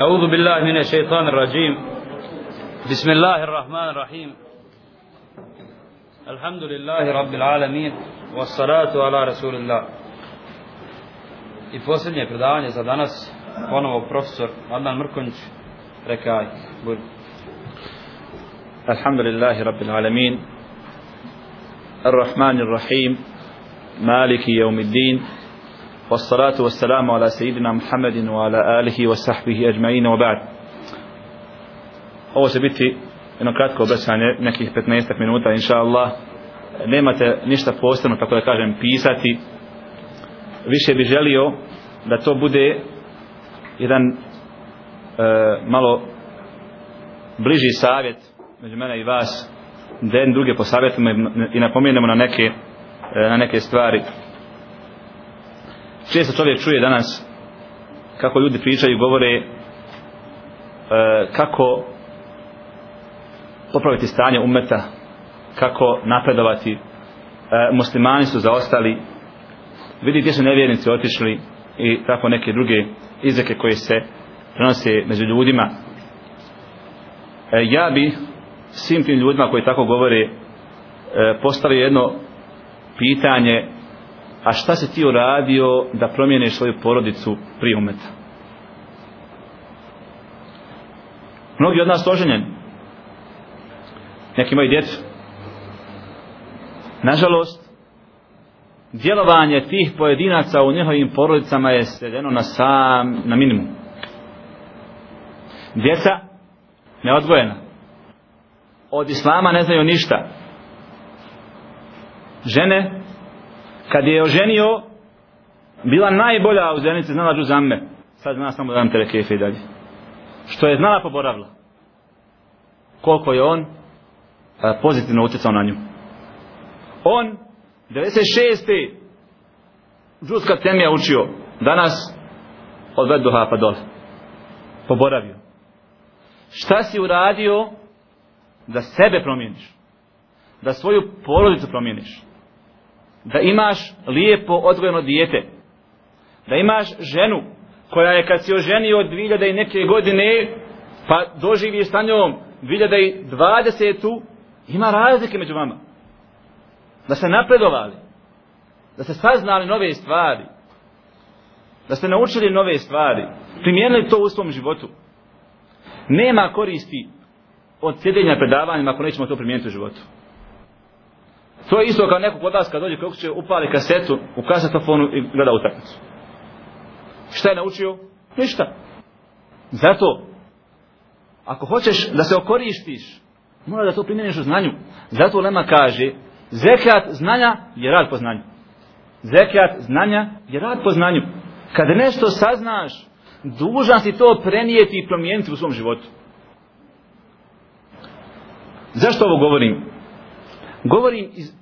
أعوذ بالله من الشيطان الرجيم. بسم الله الرحمن الرحيم. الحمد لله رب العالمين والصلاة على رسول الله. I posljednje predavanje za danas, ponovo profesor Adnan Mrkonjić, rekaj, budi. الحمد لله رب العالمين. الرحمن الرحيم. مالك يوم الدين. والصلاة والسلام على سيدنا محمد وعلى آله وصحبه أجمعين وبعد ovo će biti jedno kratko obraćanje, nekih 15 minuta, inša Allah. Nemate ništa posebno, tako da kažem, pisati. Više bi želio da to bude jedan e, malo bliži savjet među mene i vas, da jedan druge posavjetimo i napomenemo na neke, e, na neke stvari često čovjek čuje danas kako ljudi pričaju i govore e, kako popraviti stanje umeta kako napredovati. E, muslimani su zaostali. Vidi gdje su nevjernici otišli i tako neke druge izreke koje se prenose među ljudima. E, ja bi svim tim ljudima koji tako govore e, postavio jedno pitanje a šta si ti uradio da promijeniš svoju porodicu prije umeta? Mnogi od nas oženjeni. Neki imaju djecu. Nažalost djelovanje tih pojedinaca u njihovim porodicama je svedeno na sam na minimum. Djeca neodvojena. od islama ne znaju ništa. Žene kad je oženio bila najbolja u ženici znala džuzamme sad zna samo da nam telekefe i dalje. Što je znala poboravila. Koliko je on a, pozitivno utjecao na nju. On 96. džuska temija učio danas od Vedduha pa dole. Poboravio. Šta si uradio da sebe promijeniš? Da svoju porodicu promijeniš? Da imaš lijepo odgojeno dijete. Da imaš ženu koja je kad si oženio od 2000 i neke godine pa doživi sa njom 2020 ima razlike među vama. Da se napredovali da se saznali nove stvari da ste naučili nove stvari primijenili to u svom životu. Nema koristi od sjedenja predavanjima ako nećemo to primijeniti u životu. To je isto kao neko kod vas kad dođe kako će upali kasetu u kasetofonu i gleda utakmicu. Šta je naučio? Ništa. Zato, ako hoćeš da se okorištiš, mora da to primjeniš u znanju. Zato Lema kaže, zekat znanja je rad po znanju. Zekat znanja je rad po znanju. Kad nešto saznaš, dužan si to prenijeti i promijeniti u svom životu. Zašto ovo govorim? Govorim iz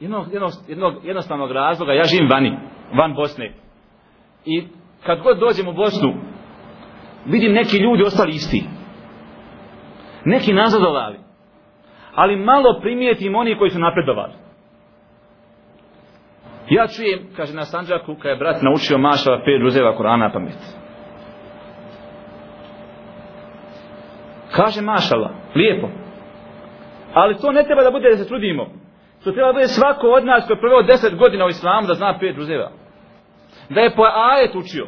jednog, jednog, jednog jednostavnog razloga, ja živim vani, van Bosne. I kad god dođem u Bosnu, vidim neki ljudi ostali isti. Neki nazadovali. Ali malo primijetim oni koji su napredovali. Ja čujem, kaže na Sanđaku, kada je brat naučio Mašava pet ruzeva Korana pamet. Kaže Mašala, lijepo. Ali to ne treba da bude da se trudimo. To treba da bude svako od nas koji je proveo deset godina u islamu da zna pet džuzeva. Da je po ajet učio.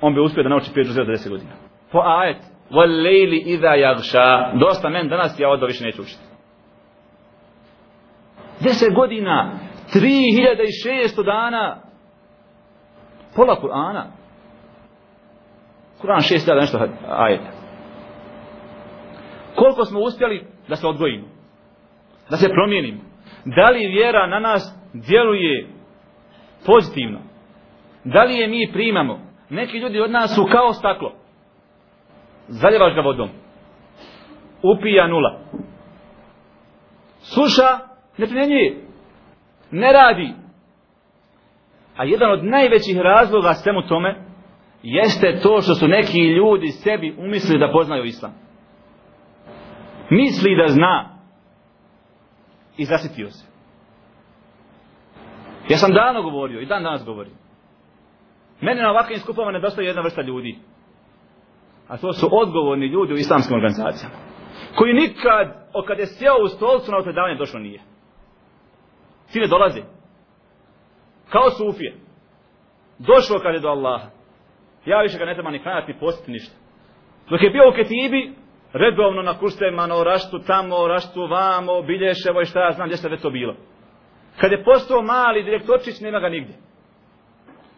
On bi uspio da nauči pet džuzeva za deset godina. Po ajet. Wal idha iza jagša. Dosta men danas ja odo više neću učiti. Deset godina. Tri hiljada i šesto dana. Pola Kur'ana. Kur'an šest hiljada nešto ajeta. Koliko smo uspjeli da se odgojimo? da se promijenimo. Da li vjera na nas djeluje pozitivno? Da li je mi primamo? Neki ljudi od nas su kao staklo. Zaljevaš ga vodom. Upija nula. Sluša, ne primjenjuje. Ne radi. A jedan od najvećih razloga svemu tome jeste to što su neki ljudi sebi umislili da poznaju islam. Misli da zna i zasitio se. Ja sam davno govorio i dan danas govorim. Mene na ovakvim skupama nedostaje jedna vrsta ljudi. A to su odgovorni ljudi u islamskim organizacijama. Koji nikad, o kad je sjeo u stolcu na otredavanje, došlo nije. Ti ne dolazi. Kao sufije. Došlo kad je do Allaha. Ja više ga ne treba ni klanjati, ni postiti ništa. Dok je bio u Ketibi, redovno na kursevima, na oraštu tamo, oraštu vamo, bilješevo i šta ja znam gdje se već to bilo. Kad je postao mali direktorčić, nema ga nigdje.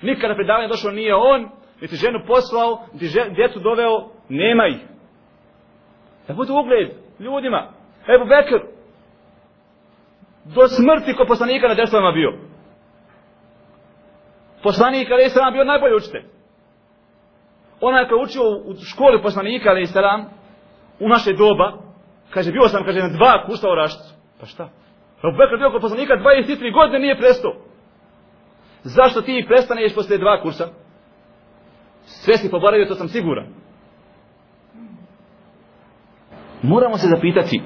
Nikada predavanje došlo nije on, niti ženu poslao, niti žen, djecu doveo, nema ih. Da budu ugled ljudima. Evo Bekr, do smrti ko poslanika na desovima bio. Poslanik ali je bio najbolji učitelj. Onaj koji je učio u školi poslanika ali Isra, u naše doba, kaže, bio sam, kaže, na dva kursa u raštu. Pa šta? Abu Bekr bio kod poslanika 23 godine nije prestao. Zašto ti prestaneš posle dva kursa? Sve si poboravio, to sam siguran. Moramo se zapitati,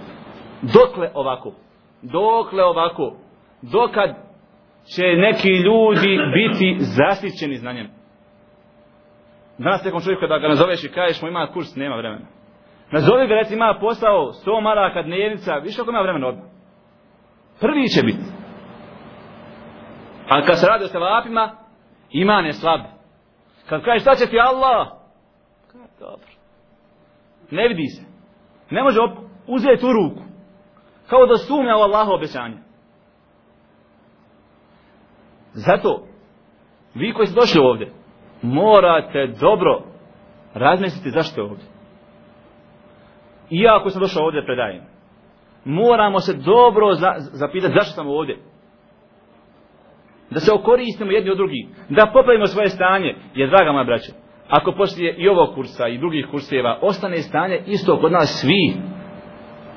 dokle ovako? Dokle ovako? Dokad će neki ljudi biti zasićeni znanjem? Danas nekom čovjeku kada ga nazoveš i kažeš mu ima kurs, nema vremena. Nazovi ga recimo ima posao, sto maraka dnevnica, više ako ima vremena odmah. Prvi će biti. A kad se radi o sevapima, iman je slab. Kad kažeš šta će ti Allah? Dobro. Ne vidi se. Ne može uzeti u ruku. Kao da sumnja u Allahu obećanje. Zato, vi koji ste došli ovdje, morate dobro razmisliti zašto je ovdje. Iako sam došao ovdje predajem, moramo se dobro za, zapitati zašto sam ovdje. Da se okoristimo jedni od drugih. Da popravimo svoje stanje. Jer, draga moja braća, ako poslije i ovog kursa i drugih kurseva ostane stanje isto kod nas svi,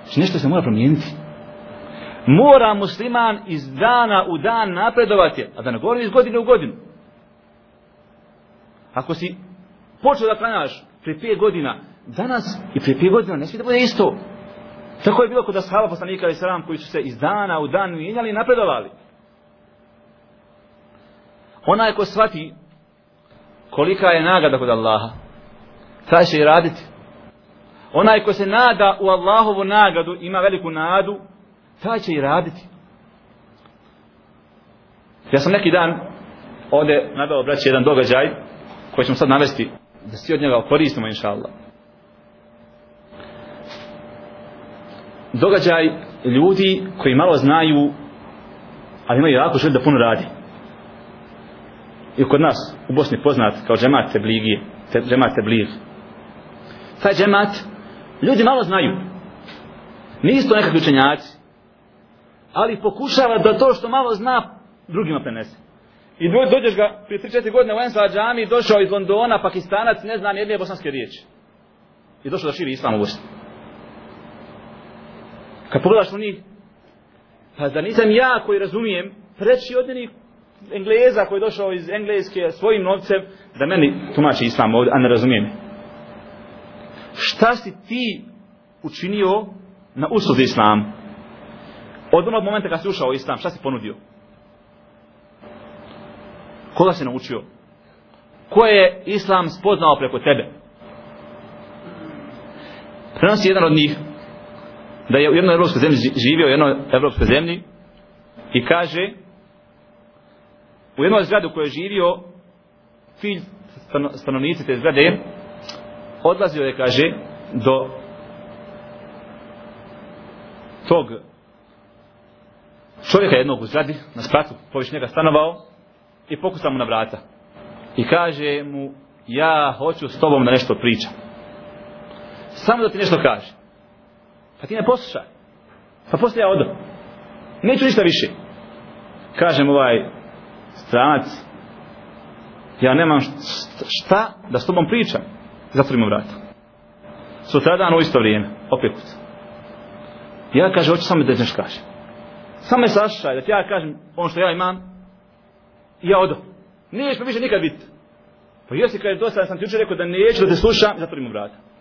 znači nešto se mora promijeniti. Mora musliman iz dana u dan napredovati, a da ne govori iz godine u godinu. Ako si počeo da klanjaš prije pet godina, danas i prije pet godina ne smije da bude isto. Tako je bilo kod ashaba poslanika i salam koji su se iz dana u dan mijenjali i napredovali. Onaj ko shvati kolika je nagrada kod Allaha, taj će i raditi. Onaj ko se nada u Allahovu nagradu, ima veliku nadu, taj će i raditi. Ja sam neki dan ovdje nadao braći jedan događaj koji ćemo sad navesti da svi od njega koristimo inša Allah. Događaj ljudi koji malo znaju ali imaju jako želju da puno radi. I kod nas u Bosni poznat kao džemat Tebligije te, džemat Teblig taj džemat ljudi malo znaju. Nisu to nekakvi učenjaci ali pokušava da to što malo zna drugima prenese. I do, dođeš ga prije 3-4 godine u Ensala džami došao iz Londona, Pakistanac ne zna jedne bosanske riječi. I došao da širi islam u Bosni. Kad pogledaš u njih, pa da nisam ja koji razumijem, preći od njih Engleza koji je došao iz Engleske svojim novcem, da meni tumači islam ovdje, a ne razumijem. Šta si ti učinio na usluzi islam? Od onog momenta kad si ušao u islam, šta si ponudio? Koga si naučio? Ko je islam spoznao preko tebe? Prenosi jedan od njih, da je u jednoj evropskoj zemlji živio u jednoj evropskoj zemlji i kaže u jednoj zgradi u kojoj je živio cilj stanovnici te zgrade odlazio je kaže do tog čovjeka jednog u zgradi na spratu poviš njega stanovao i pokusa mu na vrata. I kaže mu ja hoću s tobom da nešto pričam samo da ti nešto kaže Pa ti ne posluša. Pa poslije ja odo. Neću ništa više. Kažem ovaj stranac, ja nemam šta da s tobom pričam. Zatvorimo vrata. Sutra dan u isto vrijeme, opet. Ja kaže, hoću samo da nešto kažem. Samo me sašaj, da ti ja kažem ono što ja imam, i ja odo. Niješ me više nikad biti. Pa jesi kada je dosta, sam ti učer rekao da neću da te slušam, zatvorimo vrata.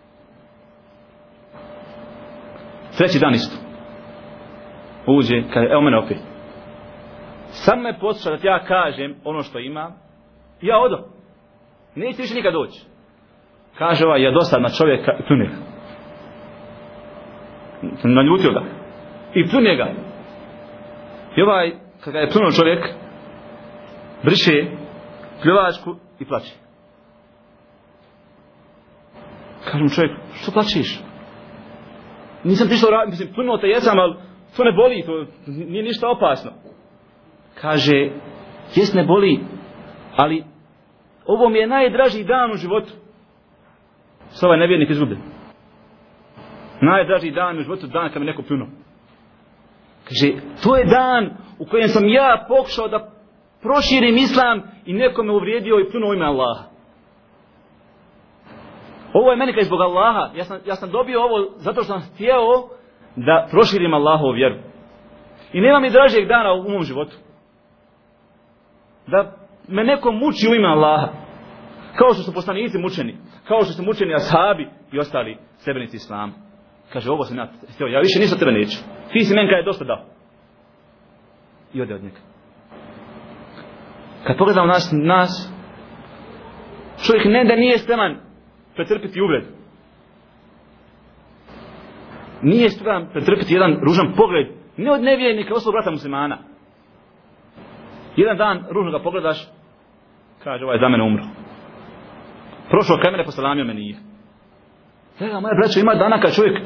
Treći dan isto. Uđe, kaže, evo mene opet. Sam me posluša da ti ja kažem ono što imam. Ja odo. Neće više nikad doći. Kaže ovaj, ja dosadna čovjeka i pljune ga. Naljutio ga. I pljune ga. I ovaj, kada je pljunuo čovjek, briše pljevačku i plaće. Kaže mu čovjek, što plaćeš? Nisam ti što radim, mislim, pljunuo te jesam, ali to ne boli, to nije ništa opasno. Kaže, jes ne boli, ali ovo mi je najdraži dan u životu. Sa ovaj nevjernik izgubljen. Najdraži dan u životu, dan kad mi neko pljuno. Kaže, to je dan u kojem sam ja pokušao da proširim islam i neko me uvrijedio i pljuno ime Allaha. Ovo je meni kaj zbog Allaha. Ja sam, ja sam dobio ovo zato što sam htio da proširim Allahovu vjeru. I nema mi dražijeg dana u mom životu. Da me neko muči u ime Allaha. Kao što su poslanici mučeni. Kao što su mučeni ashabi i ostali sebenici islama. Kaže, ovo sam ja htio. Ja više nisam tebe neću. Ti si meni kada je dosta dao. I ode od njega. Kad pogledamo nas, nas čovjek ne da nije spreman pretrpiti uvred. Nije spreman pretrpiti jedan ružan pogled. Ne od nevjernika, osoba brata muslimana. Jedan dan ružno ga pogledaš, kaže ovaj za mene umro. Prošao kaj mene posalamio me nije. Draga moja braća, ima dana kad čovjek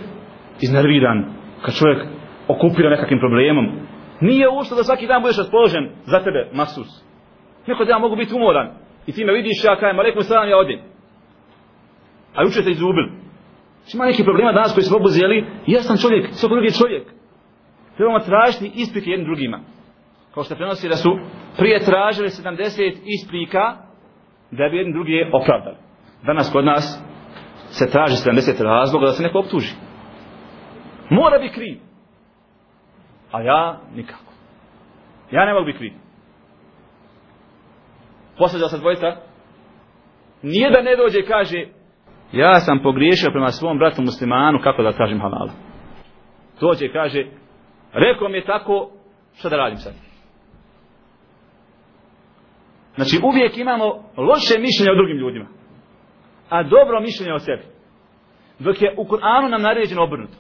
iznerviran, kad čovjek okupira nekakvim problemom, nije ušto da svaki dan budeš raspoložen za tebe, masus. Neko da ja mogu biti umoran i ti me vidiš, ja kajem, alaikum salam, ja odim. A juče ste izgubili. Znači, ima neki problema danas koji smo obuzeli, ja sam čovjek, svako drugi čovjek. Trebamo tražiti isprike jednim drugima. Kao što prenosi da su prije tražili 70 isprika da bi jedni drugi opravdali. Danas kod nas se traži 70 razloga da se neko optuži. Mora biti kriv. A ja nikako. Ja ne mogu biti kriv. Posljedao se dvojica. Nije da ne dođe i kaže ja sam pogriješio prema svom bratu muslimanu kako da tražim halala. Dođe i kaže rekao mi je tako šta da radim sad. Znači uvijek imamo loše mišljenje o drugim ljudima. A dobro mišljenje o sebi. Dok je u Kur'anu nam naređeno obrnuto.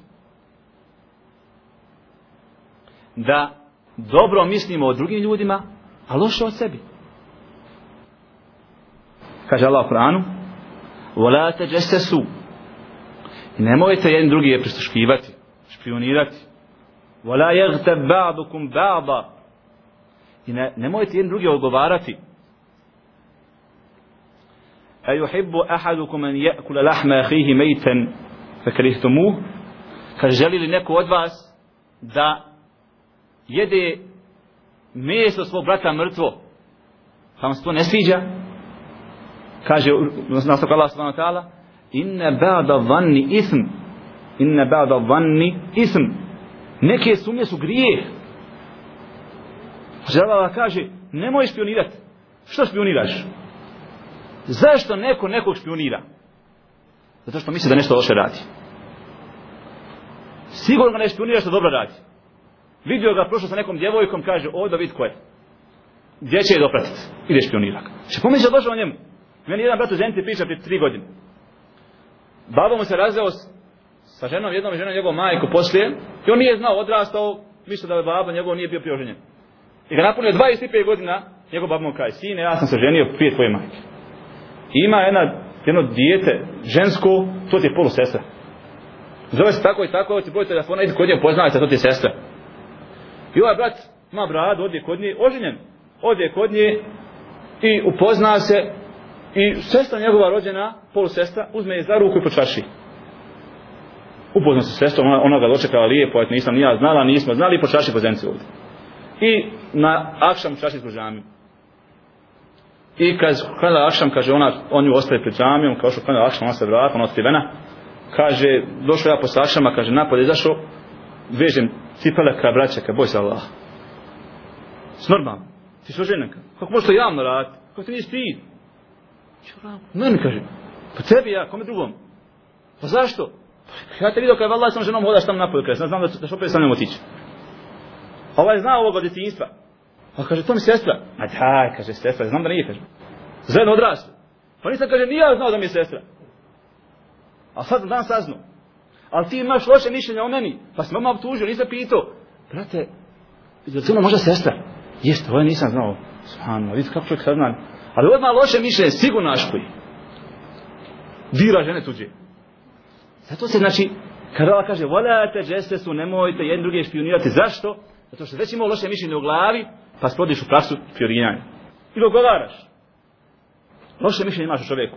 Da dobro mislimo o drugim ljudima, a loše o sebi. Kaže Allah u Kur'anu وَلَا تَجَسَسُوا I nemojte jedni drugi je pristuškivati, špionirati. وَلَا يَغْتَبْ بَعْضُكُمْ بَعْضًا I ne, nemojte jedni drugi odgovarati. أَيُحِبُّ أَحَدُكُمْ أَنْ يَأْكُلَ لَحْمَ أَخِيهِ مَيْتًا فَكَرِهْتُمُوهُ Kaže, želi li neko od vas da jede meso svog brata mrtvo, pa vam se to ne sviđa? Kaže nastavka Allah subhanahu wa ta'ala inna ba'da dhanni ism. Inna ba'da dhanni ism. Neke sumnje su grijeh. Želala kaže nemoj špionirat što špioniraš? Zašto neko nekog špionira? Zato što misli da nešto loše radi. Sigurno ga ne špionira što dobro radi. Vidio ga prošao sa nekom djevojkom kaže o, da vid ko je. Gdje će je dopratiti? Ide špionira će pomisli da došao njemu? Meni jedan brat u Zenici priča prije tri godine. Babo mu se razveo sa ženom, jednom ženom njegov majku poslije. I on nije znao, odrastao, mislio da je baba njegov nije bio prioženjen. I ga napunio 25 godina, njegov babo mu kaže, sine, ja sam se ženio prije tvoje majke. I ima jedna, jedno dijete, žensko, to ti je polu sestra. Zove se tako i tako, ovo ti broj telefona, idi kod nje, poznaje se, to ti je sestra. I ovaj brat ima bradu, odje kod nje, oženjen. Odje kod nje i upozna se, I sestra njegova rođena, polusestra, uzme je za ruku i počaši. Upozna se sestra, ona, ona ga dočekala lijepo, et nisam ni ja znala, nismo znali, počaši po zemci ovdje. I na akšam čaši po džamiju. I kad kada akšam, kaže ona, on ju ostaje pred džamijom, kao što kada akšam, ona se vrata, ona otkrivena. Kaže, došao ja posle akšama, kaže, napolje izašao, vežem cipele ka braća, ka boj se Allah. S normalno. Ti su ženaka. Kako možeš to javno raditi? Kako ti nije stid? Meni kaže, pa tebi ja, kome drugom? Pa zašto? Pa ja te vidio kada Allah sam ženom hodaš tamo napolje, kada znam da, ćeš što sa njom otići. A ovaj zna ovog od djetinjstva. Pa kaže, to mi sestra. Ma daj, kaže, sestra, znam da nije, kaže. Zajedno odrasli. Pa nisam, kaže, nije znao da mi je sestra. A sad dan saznu. Ali ti imaš loše mišljenje o meni. Pa sam mama obtužio, nisam pitao. Brate, je li ono možda sestra? Jeste, ovo nisam znao. Subhanallah, vidite kako čovjek sazna. Ali odmah loše mišljenje, sigurno naškoji. Dira žene tuđe. Zato se, znači, kada Allah kaže, voljate, džeste su, nemojte jedni druge špionirati. Zašto? Zato što već imao loše mišljenje u glavi, pa sprodiš u praksu špioniranja. I dogovaraš. Loše mišljenje imaš u čovjeku.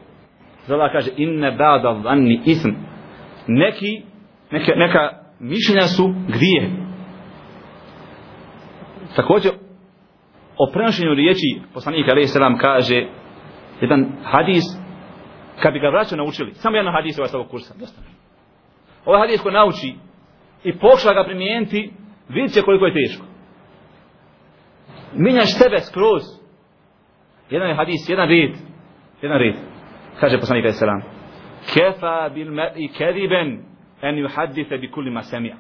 Zato Allah kaže, inne ba'da vanni ism. Neki, neka, neka mišljenja su grije. Također, o prenošenju riječi poslanika alaih selam kaže jedan hadis kad bi ga vraćao naučili. Samo jedan hadis ovaj stavog kursa. Dosta ovaj hadis ko nauči i pokuša ga primijeniti vidit će koliko je teško. Minjaš sebe skroz. Jedan je hadis, jedan red. Jedan red. Kaže poslanik alaih selam kefa bil mer'i kediben en ju hadite bi kulima semija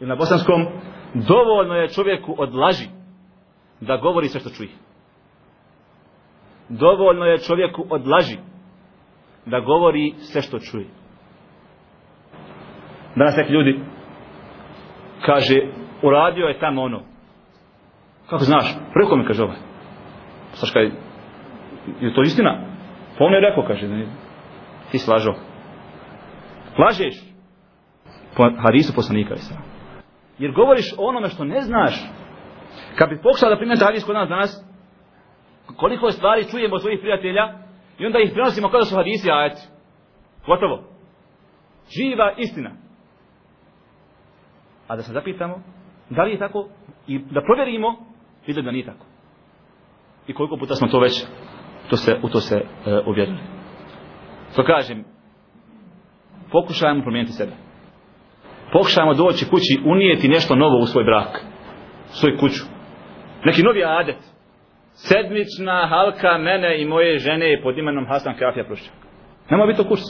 ili na bosanskom dovoljno je čovjeku od laži da govori sve što čuje. Dovoljno je čovjeku od laži da govori sve što čuje. Danas neki ljudi kaže, uradio je tamo ono. Kako znaš? Preko mi kaže ovaj. Saš kaj, je to istina? Pa on je rekao, kaže, ne, ti si. Lažeš? Po hadisu poslanika je Jer govoriš o onome što ne znaš, Kad bi pokušao da primjeti hadis kod nas danas, koliko stvari čujemo od svojih prijatelja i onda ih prenosimo kada su hadisi ajati. Gotovo. Živa istina. A da se zapitamo, da li je tako i da provjerimo, vidi da nije tako. I koliko puta smo to već to se, u to se e, uvjerili. To kažem, pokušajmo promijeniti sebe. Pokušajmo doći kući, unijeti nešto novo u svoj brak, svoj kuću neki novi adet. Sedmična halka mene i moje žene pod imenom Hasan Kafija Prušćak. Nemo biti to kurs.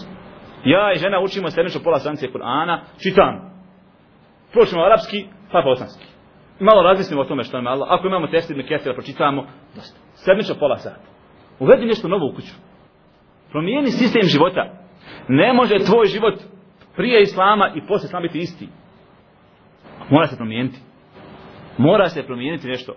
Ja i žena učimo sedmično pola sancije Kur'ana, čitam. Pročimo arapski, pa bosanski. Malo razmislimo o tome što je malo. Ako imamo tefsir mi kesira, pročitamo, dosta. Sedmično pola sata. Uvedi nešto novo u kuću. Promijeni sistem života. Ne može tvoj život prije Islama i poslije Islama biti isti. Mora se promijeniti. Mora se promijeniti nešto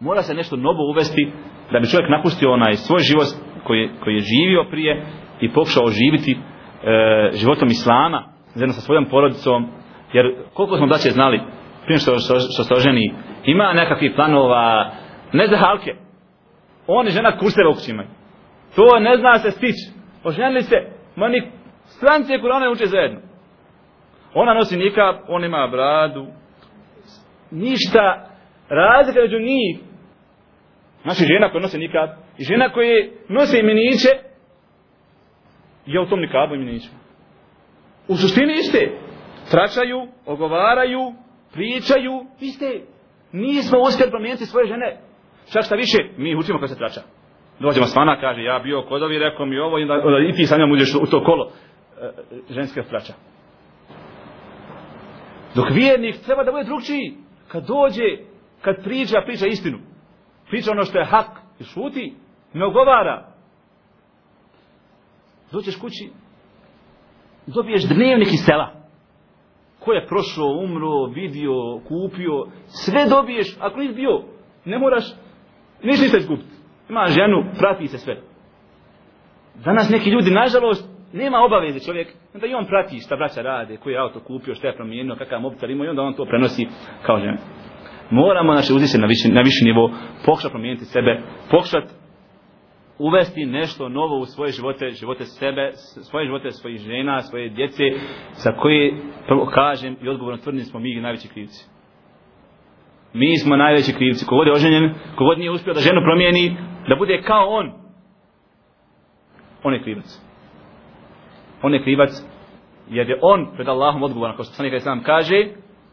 mora se nešto novo uvesti da bi čovjek napustio onaj svoj život koji je, koji je živio prije i pokušao živiti e, životom Islama zajedno sa svojom porodicom. Jer koliko smo daće znali prije što, što, što se oženi ima nekakvi planova ne za halke. On i žena kurseve u kućima. To ne zna se stići. Oženili se ma ni stranci koje uče zajedno. Ona nosi nikab on ima bradu. Ništa razlika među njih Znači žena koja nose nikad i žena koja nosi imeniće je u tom nikabu imeniću. U suštini iste. Tračaju, ogovaraju, pričaju, iste. Nismo uspjeli promijeniti svoje žene. Čak šta više, mi učimo kada se trača. Dođemo s vana, kaže, ja bio kodovi, rekao mi ovo, i, onda, i ti sa njom uđeš u to kolo e, ženske trača. Dok vjernik treba da bude drugčiji. Kad dođe, kad priča, priča istinu priča ono što je hak i šuti, ne ogovara. Dođeš kući, dobiješ dnevnik iz sela. Ko je prošao, umro, vidio, kupio, sve dobiješ, ako nisi bio, ne moraš, niš ništa izgubiti. Ima ženu, prati se sve. Danas neki ljudi, nažalost, nema obaveze čovjek, da i on prati šta braća rade, koji je auto kupio, šta je promijenio, kakav mobitel ima i onda on to prenosi kao žena moramo naše uzeti na viši, na viši nivo, pokušati promijeniti sebe, pokušati uvesti nešto novo u svoje živote, živote sebe, svoje živote svojih žena, svoje djece, za koje, prvo kažem i odgovorno tvrdim, smo mi najveći krivci. Mi smo najveći krivci. Kogod je oženjen, kogod nije uspio da ženu promijeni, da bude kao on, on je krivac. On je krivac, jer je on pred Allahom odgovoran, kao što sam nekaj sam kaže,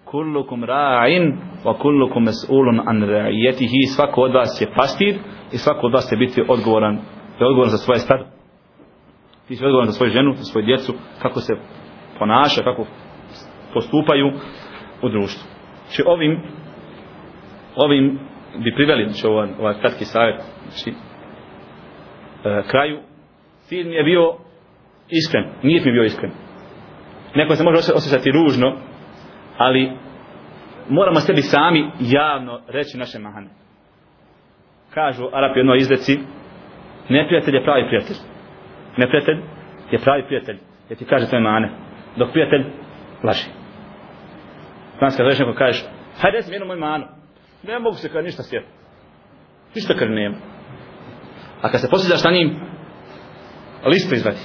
kullukum ra'in wa kullukum mas'ulun an svako od vas je pastir i svako od vas će biti odgovoran je odgovoran za svoje stado. Ti si odgovoran za svoju ženu za svoju djecu kako se ponaša kako postupaju u društvu. Znači ovim ovim bi priveli znači ovaj, ovaj kratki savjet znači e, kraju. Cilj mi je bio iskren nije mi bio iskren. Neko se može osjećati ružno ali moramo sebi sami javno reći naše mahane. Kažu Arapi jednoj izdeci neprijatelj je pravi prijatelj. Neprijatelj je pravi prijatelj jer ti kaže tvoje mane dok prijatelj laži. Znaš kad neko kažeš hajde reci mi jednu moju manu. Ne mogu se kad ništa sjetiti. Ništa kad nema. A kad se posjećaš na njim listu izvadi.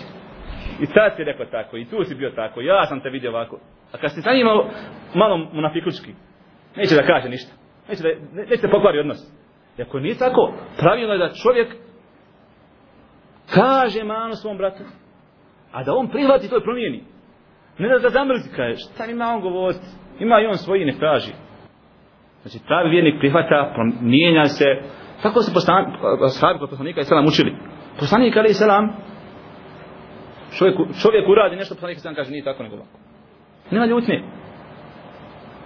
I tad si rekao tako i tu si bio tako ja sam te vidio ovako. A kad si sa njim malo, malo munafikučki neće da kaže ništa. Neće da ne, neće da pokvari odnos. I ako nije tako pravilno je da čovjek kaže manu svom bratu a da on prihvati to i promijeni. Ne da da zamrzi kaže šta ima on govoriti? Ima i on svoji ne traži. Znači pravi vjernik prihvata promijenja se. Tako se sahabi kod poslanika i selam učili. Poslanik ali i selam čovjek, čovjek uradi nešto poslanik i selam kaže nije tako nego ovako. Nema ljutnje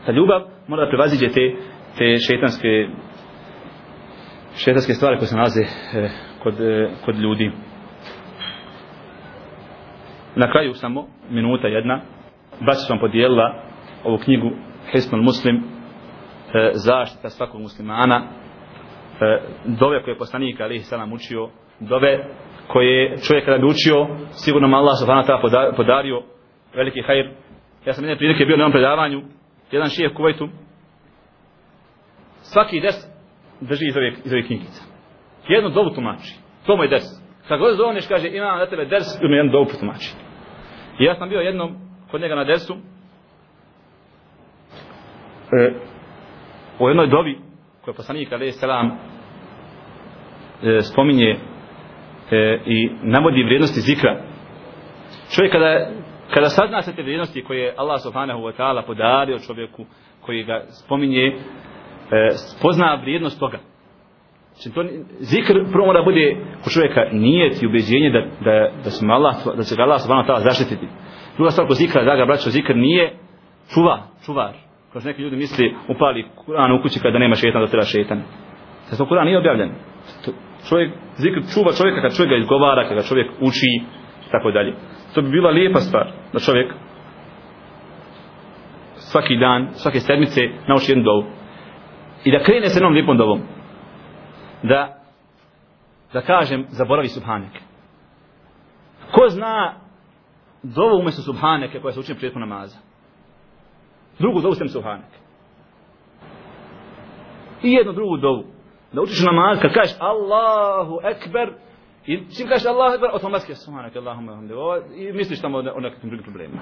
ta ljubav mora da prevaziđe te, te šetanske šetanske stvari koje se nalaze e, kod, e, kod ljudi. Na kraju samo minuta jedna. Baš sam podijelila ovu knjigu Hisnul Muslim e, zaštita svakog muslimana e, dove koje je poslanik Ali Salam učio dove koje čovjek kada bi učio sigurno mu Allah subhanahu ta'ala podario veliki hajr. Ja sam jedne prilike bio na ovom predavanju jedan šijeh Kuvajtu svaki des drži iz ove, iz ove knjigica jednu dovu tumači. To mu je des. Kad god zovneš kaže imam na tebe ders mi jednu dovu tumači. I ja sam bio jednom kod njega na desu e, u jednoj dobi koje poslanik alaih selam e, spominje e, i navodi vrijednosti zikra. Čovjek kada kada sazna se te vrijednosti koje Allah subhanahu wa ta'ala podario čovjeku koji ga spominje e, spozna vrijednost toga Znači, to, zikr prvo mora bude u čovjeka nijet i ubeđenje da, da, da, se Allah, da će ga Allah subhanahu ta'ala zaštititi. Druga stvar ko zikra, draga braćo, zikr nije čuva, čuvar. Kao što neki ljudi misli, upali Kur'an u kući kada nema šetan, da treba šetan. Zato Kur'an nije objavljen. Čovjek, zikr čuva čovjeka kad čovjek ga izgovara, kada čovjek uči, tako dalje. To bi bila lijepa stvar, da čovjek svaki dan, svake sedmice nauči jednu dovu. I da krene sa jednom lijepom dovom. Da da kažem zaboravi subhanek ko zna dovu umjesto subhaneke koja se učine prijetku namaza? Drugu dovu sem subhanek i jednu drugu dovu. Da učiš namaz kad kažeš Allahu Ekber i čim kažeš Allahu Ekber automatski je subhanak Allahumma i misliš tamo o nekakvim drugim problemima.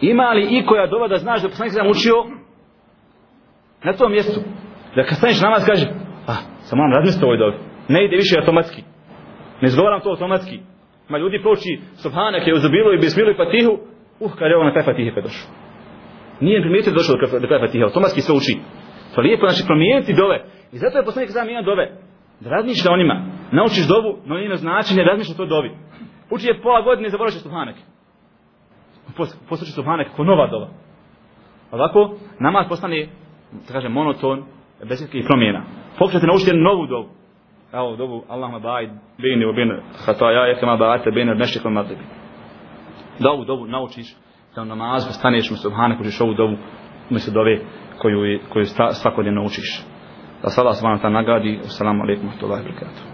Ima li i koja dova da znaš da poslanik sam učio na tom mjestu? Da kad staniš namaz kaže ah, sam moram razmisliti ovoj dobi. Ne ide više automatski. Ne izgovaram to automatski. Ma ljudi proči subhanak je uzubilu i bismilu i fatihu. Uh, kad je ovo na kraj fatihe pa došao nije primijetio da došao do kraja fatihe automatski sve uči. To lijepo znači promijeniti dove. I zato je poslanik sam jedan dove da razmišlja o njima naučiš dovu no njeno značenje razmišlja to dovi uči je pola godine i zaboraviš subhanak posluči subhanak kao nova dova ovako namaz postane da kažem monoton bez ikakvih promjena. Pokušajte naučiti jednu novu dovu. Evo dovu Allahumma ba'id bini u bin hataja je kama ba'ate bini mešik al magribi. Da ovu dovu naučiš da u namazu staneš mu Subhanak, učiš ovu dovu umjesto dove koju, koju svakodnevno učiš. Da se Allah subhanahu wa ta'ala nagradi. Assalamu alaikum wa rahmatullahi wa barakatuh.